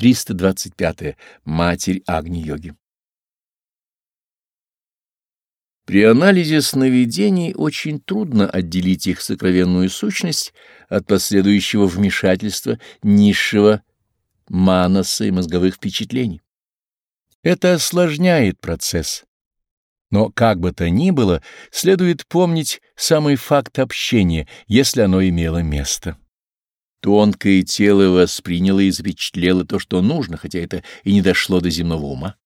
325. -е. Матерь Агни-йоги. При анализе сновидений очень трудно отделить их сокровенную сущность от последующего вмешательства низшего манаса и мозговых впечатлений. Это осложняет процесс. Но как бы то ни было, следует помнить самый факт общения, если оно имело место. Тонкое тело восприняло и запечатлело то, что нужно, хотя это и не дошло до земного ума.